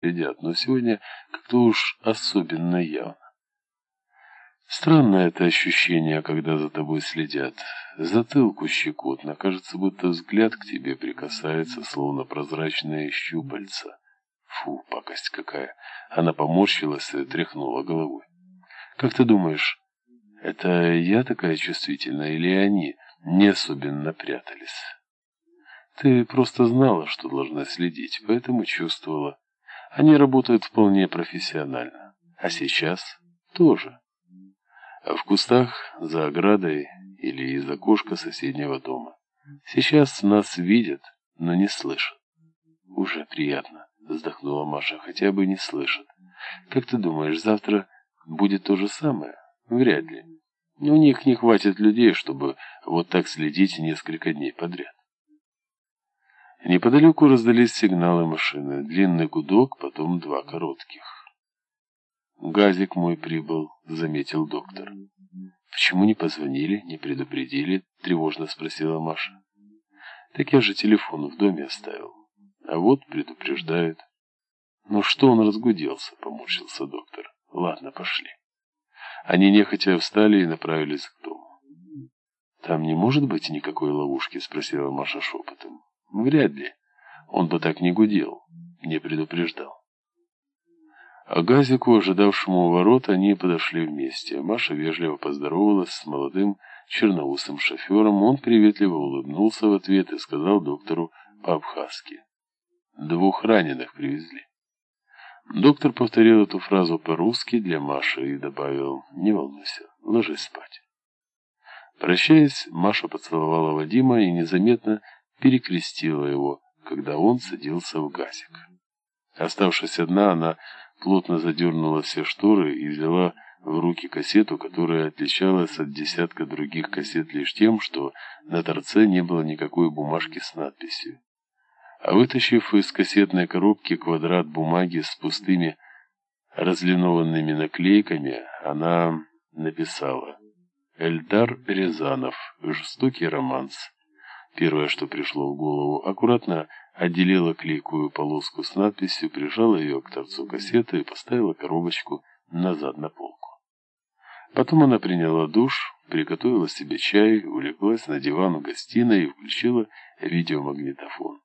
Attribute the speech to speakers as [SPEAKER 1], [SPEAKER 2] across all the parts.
[SPEAKER 1] следят, но сегодня как-то уж особенно явно. Странное это ощущение, когда за тобой следят. Затылку щекотно, кажется, будто взгляд к тебе прикасается, словно прозрачные щупальца. Фу, пакость какая. Она поморщилась и тряхнула головой. Как ты думаешь, это я такая чувствительная или они не особенно прятались? Ты просто знала, что должна следить, поэтому чувствовала. Они работают вполне профессионально. А сейчас тоже. А в кустах, за оградой или из окошка соседнего дома. Сейчас нас видят, но не слышат. Уже приятно, вздохнула Маша, хотя бы не слышат. Как ты думаешь, завтра будет то же самое? Вряд ли. У них не хватит людей, чтобы вот так следить несколько дней подряд. Неподалеку раздались сигналы машины. Длинный гудок, потом два коротких. «Газик мой прибыл», — заметил доктор. «Почему не позвонили, не предупредили?» — тревожно спросила Маша. «Так я же телефон в доме оставил. А вот предупреждают». «Ну что он разгуделся?» — поморщился доктор. «Ладно, пошли». Они нехотя встали и направились к дому. «Там не может быть никакой ловушки?» — спросила Маша шепотом. Вряд ли. Он бы так не гудел, не предупреждал. А Газику, ожидавшему у ворот, они подошли вместе. Маша вежливо поздоровалась с молодым черноусым шофером. Он приветливо улыбнулся в ответ и сказал доктору по-абхазски. «Двух раненых привезли». Доктор повторил эту фразу по-русски для Маши и добавил «Не волнуйся, ложись спать». Прощаясь, Маша поцеловала Вадима и незаметно перекрестила его, когда он садился в газик. Оставшись одна, она плотно задернула все шторы и взяла в руки кассету, которая отличалась от десятка других кассет лишь тем, что на торце не было никакой бумажки с надписью. А вытащив из кассетной коробки квадрат бумаги с пустыми разлинованными наклейками, она написала «Эльдар Рязанов. Жестокий романс. Первое, что пришло в голову, аккуратно отделила клейкую полоску с надписью, прижала ее к торцу кассеты и поставила коробочку назад на полку. Потом она приняла душ, приготовила себе чай, улеглась на диван в гостиной и включила видеомагнитофон.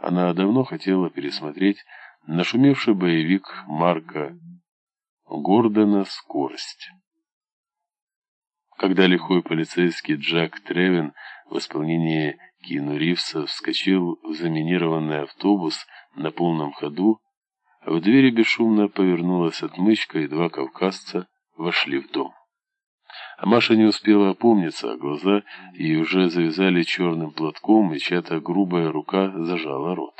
[SPEAKER 1] Она давно хотела пересмотреть нашумевший боевик Марка Гордона «Скорость». Когда лихой полицейский Джек Тревин в исполнении Кину Ривса вскочил в заминированный автобус на полном ходу, в двери бесшумно повернулась отмычка, и два кавказца вошли в дом. А Маша не успела опомниться, а глаза ей уже завязали черным платком, и чья-то грубая рука зажала рот.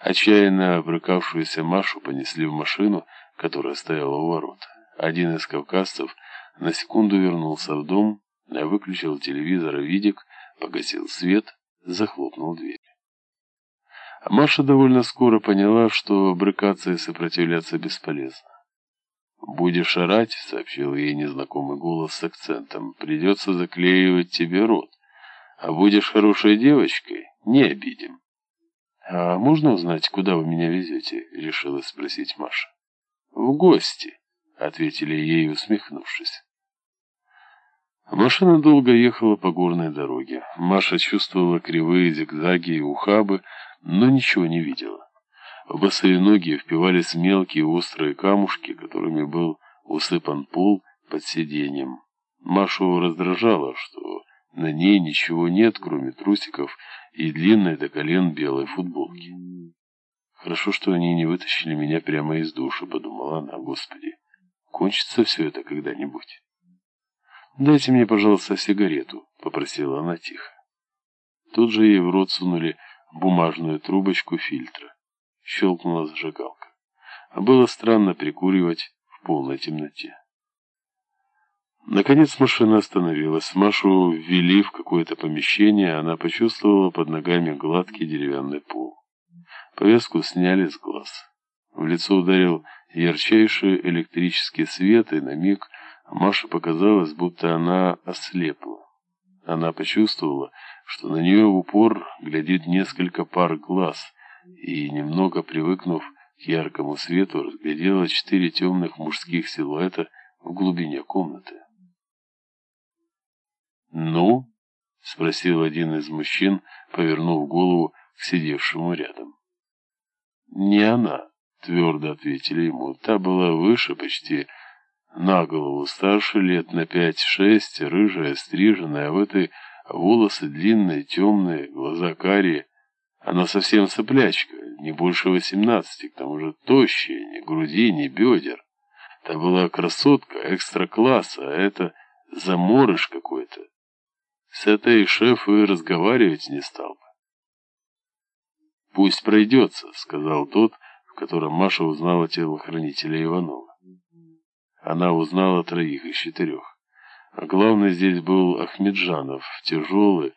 [SPEAKER 1] Отчаянно обрыкавшуюся Машу понесли в машину, которая стояла у ворот. Один из кавказцев на секунду вернулся в дом, выключил телевизор и видик, погасил свет, захлопнул дверь. Маша довольно скоро поняла, что брыкаться и сопротивляться бесполезно. «Будешь орать», — сообщил ей незнакомый голос с акцентом, — «придется заклеивать тебе рот. А будешь хорошей девочкой, не обидим». «А можно узнать, куда вы меня везете?» — решила спросить Маша. «В гости», — ответили ей, усмехнувшись. Машина долго ехала по горной дороге. Маша чувствовала кривые зигзаги и ухабы, но ничего не видела. В босые ноги впивались мелкие острые камушки, которыми был усыпан пол под сиденьем. Машу раздражало, что на ней ничего нет, кроме трусиков и длинной до колен белой футболки. «Хорошо, что они не вытащили меня прямо из душа», — подумала она, — «Господи, кончится все это когда-нибудь». «Дайте мне, пожалуйста, сигарету», — попросила она тихо. Тут же ей в рот сунули бумажную трубочку фильтра. Щелкнула зажигалка. А было странно прикуривать в полной темноте. Наконец машина остановилась. Машу ввели в какое-то помещение, она почувствовала под ногами гладкий деревянный пол. Повязку сняли с глаз. В лицо ударил ярчайший электрический свет, и на миг Маше показалось, будто она ослепла. Она почувствовала, что на нее в упор глядит несколько пар глаз, и, немного привыкнув, к яркому свету разглядела четыре темных мужских силуэта в глубине комнаты. «Ну?» — спросил один из мужчин, повернув голову к сидевшему рядом. «Не она», — твердо ответили ему. «Та была выше почти на голову, старше лет на пять-шесть, рыжая, стриженная, а в этой волосы длинные, темные, глаза карие. Она совсем соплячка, не больше восемнадцати, к тому же тощая, ни груди, ни бедер. Та была красотка экстра-класса, а это заморыш какой-то. С этой шеф и разговаривать не стал бы. «Пусть пройдется», — сказал тот, котором Маша узнала телохранителя Иванова. Она узнала троих из четырех. А главный здесь был Ахмеджанов, тяжелый,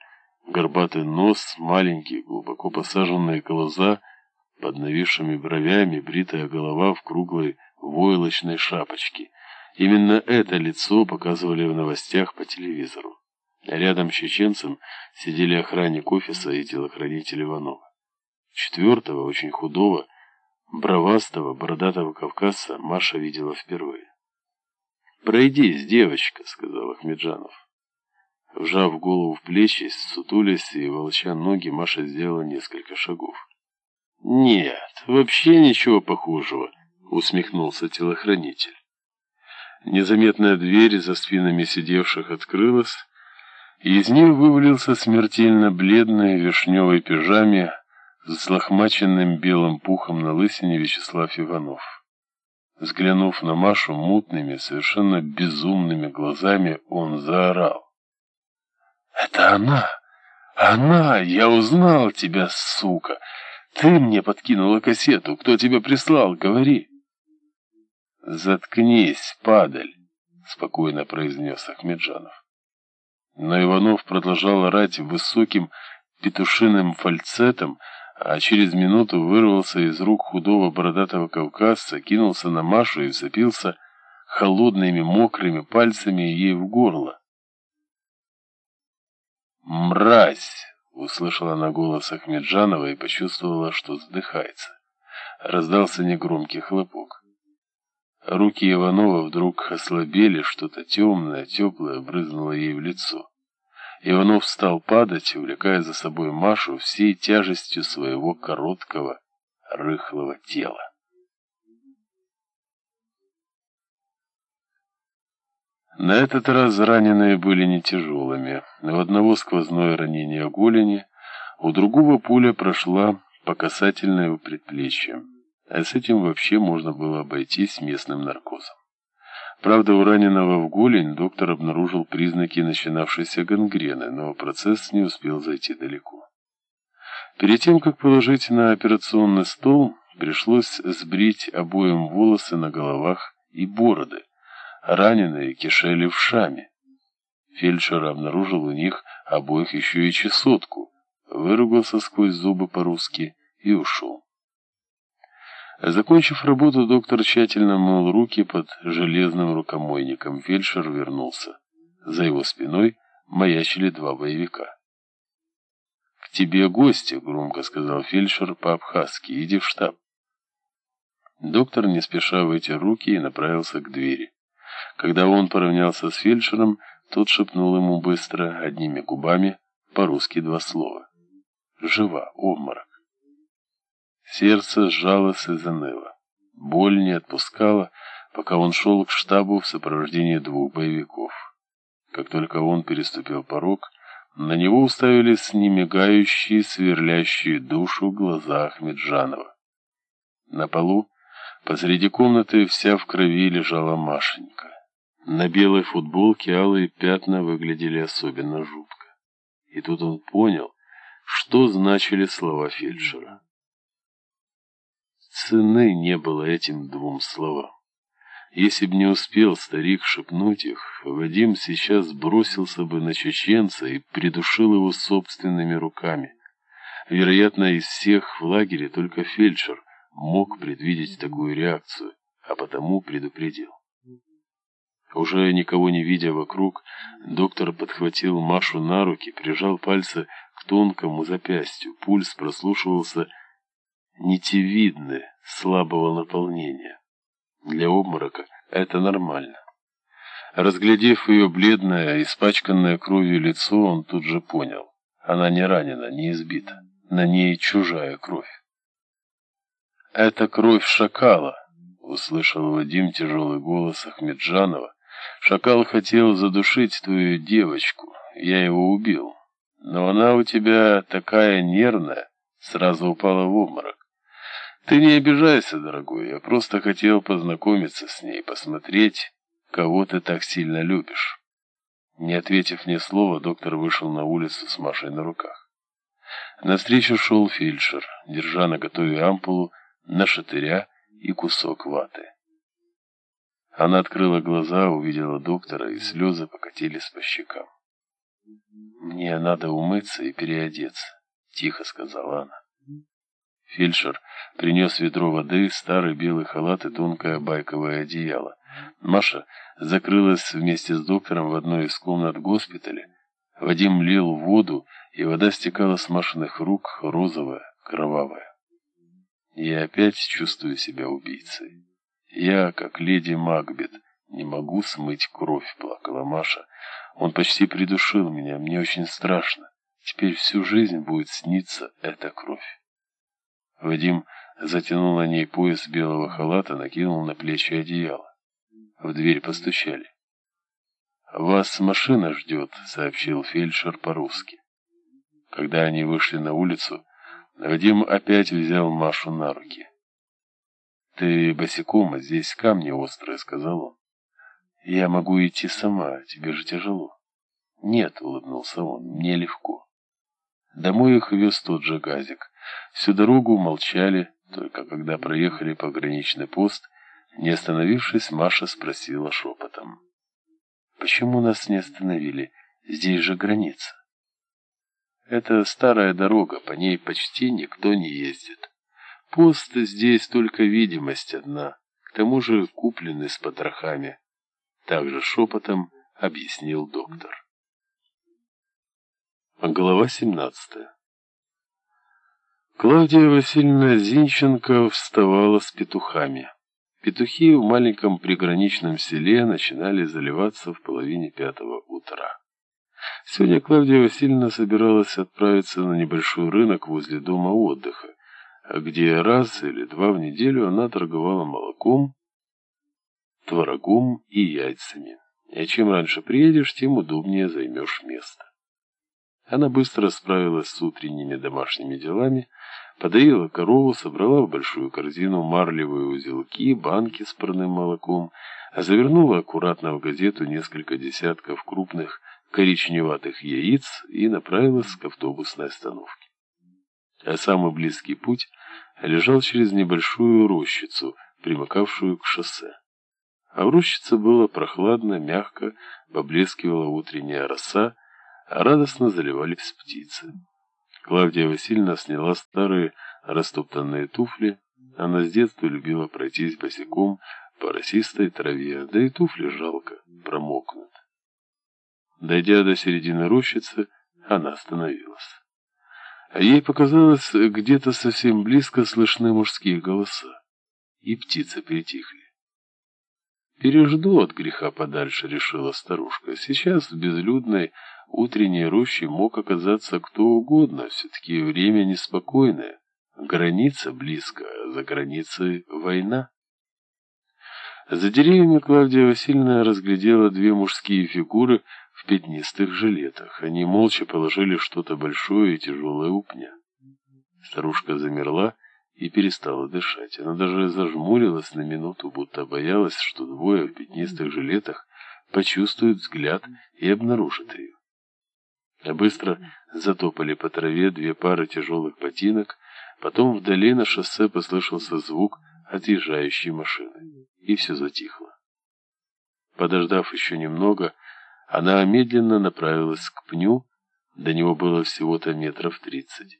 [SPEAKER 1] горбатый нос, маленькие, глубоко посаженные глаза, под нависшими бровями, бритая голова в круглой войлочной шапочке. Именно это лицо показывали в новостях по телевизору. Рядом с чеченцем сидели охранник офиса и телохранитель Иванова. Четвертого, очень худого, бровастого, бородатого кавказца Маша видела впервые. «Пройдись, девочка», — сказал Ахмеджанов. Вжав голову в плечи, сутулясь и волча ноги, Маша сделала несколько шагов. «Нет, вообще ничего похожего», — усмехнулся телохранитель. Незаметная дверь за спинами сидевших открылась, и из нее вывалился смертельно бледный в вишневой пижаме с злохмаченным белым пухом на лысине Вячеслав Иванов. Взглянув на Машу мутными, совершенно безумными глазами, он заорал. «Это она! Она! Я узнал тебя, сука! Ты мне подкинула кассету! Кто тебя прислал? Говори!» «Заткнись, падаль!» — спокойно произнес Ахмеджанов. Но Иванов продолжал орать высоким петушиным фальцетом, а через минуту вырвался из рук худого бородатого кавказца, кинулся на Машу и вцепился холодными мокрыми пальцами ей в горло. «Мразь!» — услышала она голос Ахмеджанова и почувствовала, что задыхается. Раздался негромкий хлопок. Руки Иванова вдруг ослабели, что-то темное, теплое брызнуло ей в лицо. Иванов стал падать, увлекая за собой Машу всей тяжестью своего короткого, рыхлого тела. На этот раз раненые были не тяжелыми. У одного сквозное ранение голени, у другого пуля прошла по касательной предплечья а с этим вообще можно было обойтись местным наркозом. Правда, у раненого в голень доктор обнаружил признаки начинавшейся гангрены, но процесс не успел зайти далеко. Перед тем, как положить на операционный стол, пришлось сбрить обоим волосы на головах и бороды. Раненые кишели в шаме. Фельдшер обнаружил у них обоих еще и чесотку, выругался сквозь зубы по-русски и ушел. Закончив работу, доктор тщательно мыл руки под железным рукомойником. Фельдшер вернулся. За его спиной маячили два боевика. «К тебе гости», — громко сказал фельдшер по-абхазски. «Иди в штаб». Доктор не спеша вытер руки и направился к двери. Когда он поравнялся с фельдшером, тот шепнул ему быстро, одними губами, по-русски два слова. «Жива, обморок». Сердце сжалось и заныло. Боль не отпускала, пока он шел к штабу в сопровождении двух боевиков. Как только он переступил порог, на него уставились немигающие, сверлящие душу глаза Ахмеджанова. На полу, посреди комнаты, вся в крови лежала Машенька. На белой футболке алые пятна выглядели особенно жутко. И тут он понял, что значили слова фельдшера. Цены не было этим двум словам. Если б не успел старик шепнуть их, Вадим сейчас бросился бы на чеченца и придушил его собственными руками. Вероятно, из всех в лагере только фельдшер мог предвидеть такую реакцию, а потому предупредил. Уже никого не видя вокруг, доктор подхватил Машу на руки, прижал пальцы к тонкому запястью. Пульс прослушивался нитевидны, слабого наполнения. Для обморока это нормально. Разглядев ее бледное, испачканное кровью лицо, он тут же понял. Она не ранена, не избита. На ней чужая кровь. «Это кровь шакала», — услышал Вадим тяжелый голос Ахмеджанова. «Шакал хотел задушить твою девочку. Я его убил. Но она у тебя такая нервная, сразу упала в обморок. Ты не обижайся, дорогой, я просто хотел познакомиться с ней, посмотреть, кого ты так сильно любишь. Не ответив мне слова, доктор вышел на улицу с Машей на руках. Навстречу шел фельдшер, держа на готове ампулу, нашатыря и кусок ваты. Она открыла глаза, увидела доктора, и слезы покатились по щекам. «Мне надо умыться и переодеться», — тихо сказала она. Фельдшер принес ведро воды, старый белый халат и тонкое байковое одеяло. Маша закрылась вместе с доктором в одной из комнат госпиталя. Вадим лил воду, и вода стекала с Машиных рук, розовая, кровавая. Я опять чувствую себя убийцей. Я, как леди Макбет, не могу смыть кровь, плакала Маша. Он почти придушил меня, мне очень страшно. Теперь всю жизнь будет сниться эта кровь. Вадим затянул на ней пояс белого халата, накинул на плечи одеяло. В дверь постучали. «Вас машина ждет», — сообщил фельдшер по-русски. Когда они вышли на улицу, Вадим опять взял Машу на руки. «Ты босиком, а здесь камни острые», — сказал он. «Я могу идти сама, тебе же тяжело». «Нет», — улыбнулся он, — «мне легко». Домой их вез тот же газик. Всю дорогу молчали, только когда проехали пограничный пост, не остановившись, Маша спросила шепотом. «Почему нас не остановили? Здесь же граница». «Это старая дорога, по ней почти никто не ездит. Пост здесь только видимость одна, к тому же купленный с потрохами». Также шепотом объяснил доктор. Глава семнадцатая Клавдия Васильевна Зинченко вставала с петухами. Петухи в маленьком приграничном селе начинали заливаться в половине пятого утра. Сегодня Клавдия Васильевна собиралась отправиться на небольшой рынок возле дома отдыха, где раз или два в неделю она торговала молоком, творогом и яйцами. И чем раньше приедешь, тем удобнее займешь место. Она быстро справилась с утренними домашними делами, подоила корову, собрала в большую корзину марлевые узелки, банки с парным молоком, а завернула аккуратно в газету несколько десятков крупных коричневатых яиц и направилась к автобусной остановке. А самый близкий путь лежал через небольшую рощицу, примыкавшую к шоссе. А в рощице было прохладно, мягко, поблескивала утренняя роса, радостно заливались птицы. Клавдия Васильевна сняла старые растоптанные туфли. Она с детства любила пройтись босиком по росистой траве, да и туфли жалко, промокнут. Дойдя до середины рощицы, она остановилась. А ей показалось, где-то совсем близко слышны мужские голоса, и птицы притихли. «Пережду от греха подальше», — решила старушка. «Сейчас в безлюдной утренней роще мог оказаться кто угодно. Все-таки время неспокойное. Граница близко, за границей война». За деревьями Клавдия Васильевна разглядела две мужские фигуры в пятнистых жилетах. Они молча положили что-то большое и тяжелое у пня. Старушка замерла и перестала дышать. Она даже зажмурилась на минуту, будто боялась, что двое в пятнистых жилетах почувствуют взгляд и обнаружат ее. Быстро затопали по траве две пары тяжелых ботинок, потом вдали на шоссе послышался звук отъезжающей машины, и все затихло. Подождав еще немного, она медленно направилась к пню, до него было всего-то метров тридцать.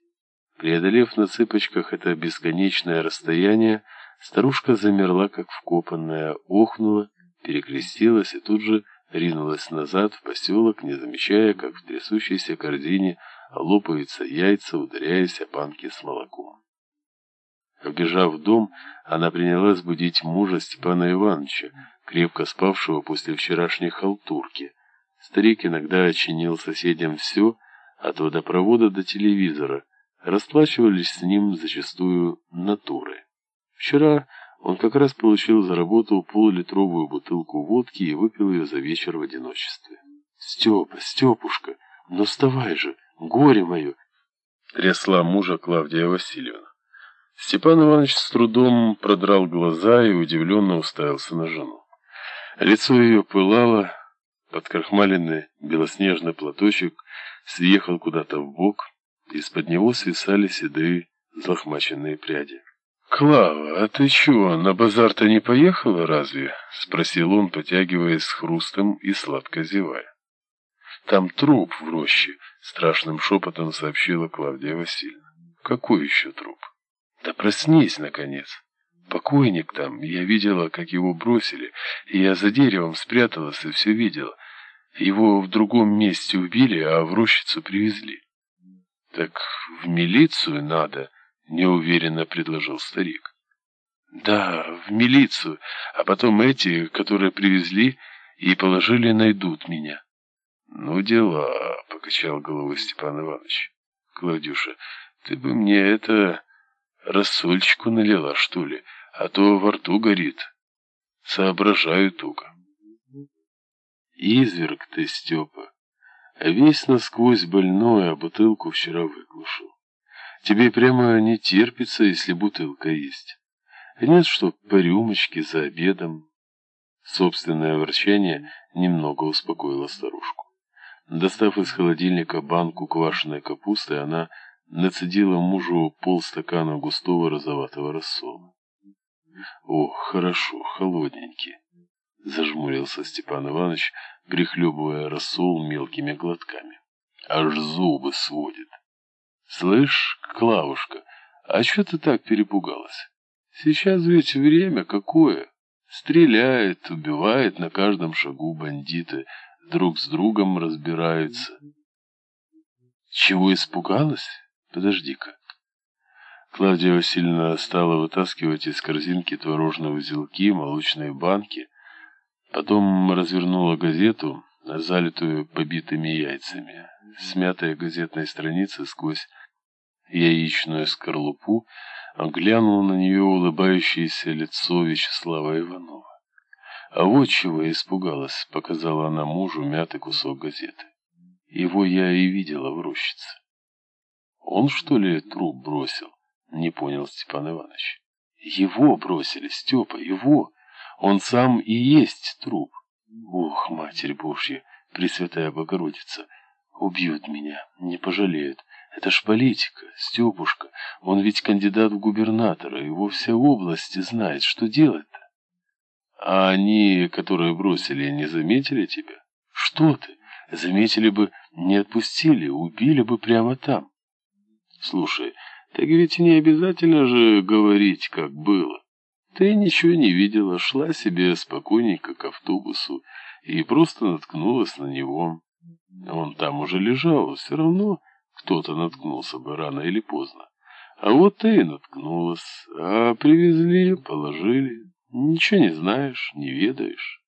[SPEAKER 1] Преодолев на цыпочках это бесконечное расстояние, старушка замерла, как вкопанная, охнула, перекрестилась и тут же ринулась назад в поселок, не замечая, как в трясущейся корзине лопаются яйца, ударяясь о банки с молоком. Вбежав в дом, она принялась будить мужа Степана Ивановича, крепко спавшего после вчерашней халтурки. Старик иногда чинил соседям все, от водопровода до телевизора, расплачивались с ним зачастую натуры. Вчера он как раз получил за работу полулитровую бутылку водки и выпил ее за вечер в одиночестве. «Степа, Степушка, ну вставай же, горе мое!» трясла мужа Клавдия Васильевна. Степан Иванович с трудом продрал глаза и удивленно уставился на жену. Лицо ее пылало, подкрахмаленный белоснежный платочек съехал куда-то в бок, из-под него свисали седые злохмаченные пряди. «Клава, а ты чего, на базар-то не поехала разве?» — спросил он, потягиваясь с хрустом и сладко зевая. «Там труп в роще», — страшным шепотом сообщила Клавдия Васильевна. «Какой еще труп?» «Да проснись, наконец!» Покойник там, я видела, как его бросили, и я за деревом спряталась и все видела. Его в другом месте убили, а в рощицу привезли. Так в милицию надо, неуверенно предложил старик. Да, в милицию, а потом эти, которые привезли и положили, найдут меня. Ну, дела, покачал головой Степан Иванович. Клавдюша, ты бы мне это рассольчику налила, что ли, а то во рту горит. Соображаю туго. Изверг ты, Степа. Весь насквозь больной, а бутылку вчера выглушил. Тебе прямо не терпится, если бутылка есть. Нет, что по рюмочке за обедом. Собственное ворчание немного успокоило старушку. Достав из холодильника банку квашеной капусты, она нацедила мужу полстакана густого розоватого рассола. «Ох, хорошо, холодненький», — зажмурился Степан Иванович, прихлебывая рассол мелкими глотками. «Аж зубы сводит». «Слышь, Клавушка, а что ты так перепугалась? Сейчас ведь время какое. Стреляет, убивает на каждом шагу бандиты, друг с другом разбираются». «Чего испугалась?» Подожди-ка. Клавдия Васильевна стала вытаскивать из корзинки творожные узелки, молочные банки. Потом развернула газету, залитую побитыми яйцами. Смятая газетная страница сквозь яичную скорлупу, глянула на нее улыбающееся лицо Вячеслава Иванова. А вот чего я испугалась, показала она мужу мятый кусок газеты. Его я и видела в рощице. Он, что ли, труп бросил? Не понял Степан Иванович. Его бросили, Степа, его. Он сам и есть труп. Ох, Матерь Божья, Пресвятая Богородица, убьют меня, не пожалеют. Это ж политика, Степушка. Он ведь кандидат в губернатора, его вся область знает, что делать-то. А они, которые бросили, не заметили тебя? Что ты? Заметили бы, не отпустили, убили бы прямо там. Слушай, так ведь не обязательно же говорить, как было. Ты ничего не видела, шла себе спокойненько к автобусу и просто наткнулась на него. Он там уже лежал, все равно кто-то наткнулся бы рано или поздно. А вот и наткнулась, а привезли, положили. Ничего не знаешь, не ведаешь.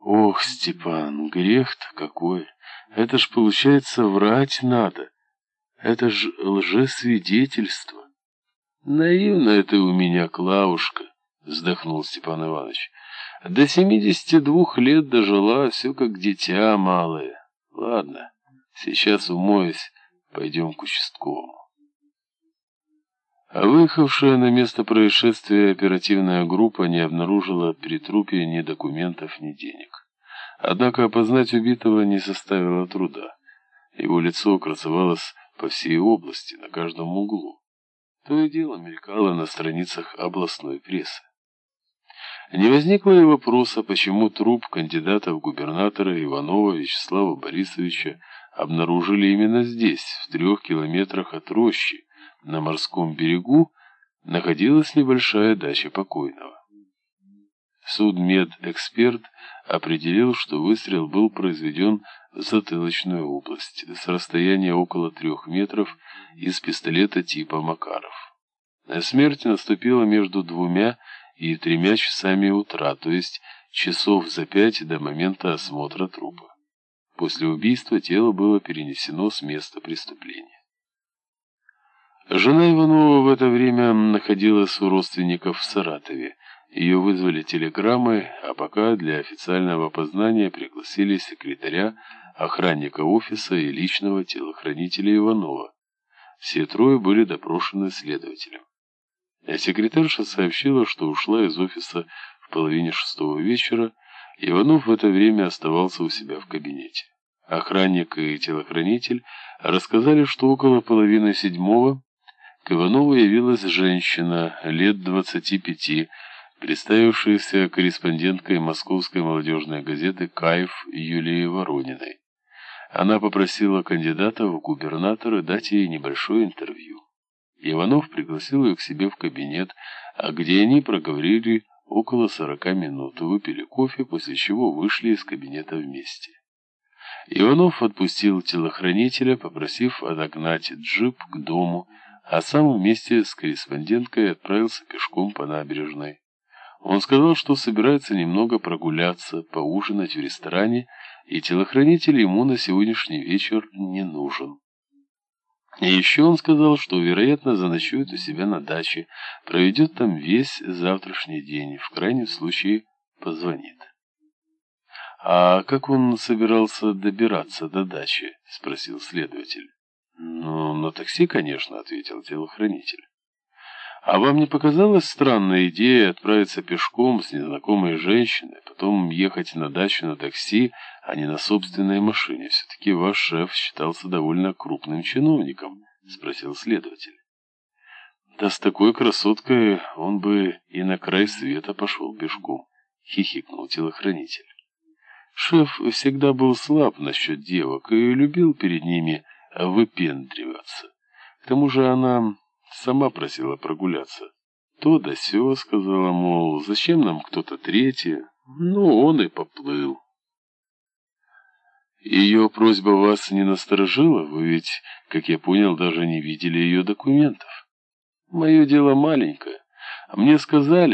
[SPEAKER 1] Ох, Степан, грех-то какой. Это ж, получается, врать надо. Это ж лжесвидетельство. Наивная ты у меня, Клавушка, вздохнул Степан Иванович. До семидесяти двух лет дожила, все как дитя малое. Ладно, сейчас умоюсь, пойдем к участковому. А выехавшая на место происшествия оперативная группа не обнаружила при трупе ни документов, ни денег. Однако опознать убитого не составило труда. Его лицо красовалось по всей области, на каждом углу. То и дело мелькало на страницах областной прессы. Не возникло и вопроса, почему труп кандидата в губернатора Иванова Вячеслава Борисовича обнаружили именно здесь, в трех километрах от рощи, на морском берегу, находилась небольшая дача покойного. Судмедэксперт определил, что выстрел был произведен в затылочную область с расстояния около трех метров из пистолета типа Макаров. Смерть наступила между двумя и тремя часами утра, то есть часов за пять до момента осмотра трупа. После убийства тело было перенесено с места преступления. Жена Иванова в это время находилась у родственников в Саратове. Ее вызвали телеграммой, а пока для официального опознания пригласили секретаря, охранника офиса и личного телохранителя Иванова. Все трое были допрошены следователем. А секретарша сообщила, что ушла из офиса в половине шестого вечера, Иванов в это время оставался у себя в кабинете. Охранник и телохранитель рассказали, что около половины седьмого к Иванову явилась женщина лет двадцати пяти, представившаяся корреспонденткой московской молодежной газеты «Кайф» Юлии Ворониной. Она попросила кандидата в губернаторы дать ей небольшое интервью. Иванов пригласил ее к себе в кабинет, а где они проговорили около сорока минут, выпили кофе, после чего вышли из кабинета вместе. Иванов отпустил телохранителя, попросив отогнать джип к дому, а сам вместе с корреспонденткой отправился пешком по набережной. Он сказал, что собирается немного прогуляться, поужинать в ресторане, и телохранитель ему на сегодняшний вечер не нужен. И еще он сказал, что, вероятно, заночует у себя на даче, проведет там весь завтрашний день, в крайнем случае позвонит. «А как он собирался добираться до дачи?» — спросил следователь. «Ну, на такси, конечно», — ответил телохранитель. «А вам не показалась странная идея отправиться пешком с незнакомой женщиной, потом ехать на дачу на такси, а не на собственной машине? Все-таки ваш шеф считался довольно крупным чиновником», — спросил следователь. «Да с такой красоткой он бы и на край света пошел пешком», — хихикнул телохранитель. Шеф всегда был слаб насчет девок и любил перед ними выпендриваться. К тому же она сама просила прогуляться. То да сё, сказала, мол, зачем нам кто-то третий? Ну, он и поплыл. Ее просьба вас не насторожила? Вы ведь, как я понял, даже не видели ее документов. Мое дело маленькое. Мне сказали,